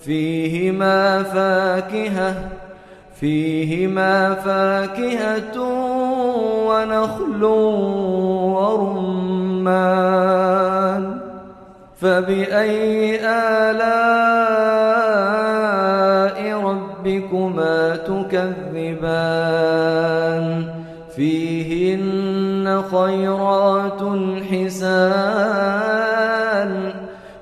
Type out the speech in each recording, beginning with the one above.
فيهما فاكهة فيهما فاكهة ونخل ورمان. فبأي آلاء ربكما تكذبان؟ فيهن خيرات حسان.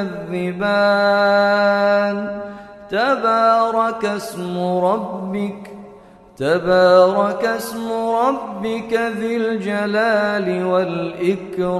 تكذبان تبارك اسم ربك تبارك اسم ربك ذي الجلال والإكرام.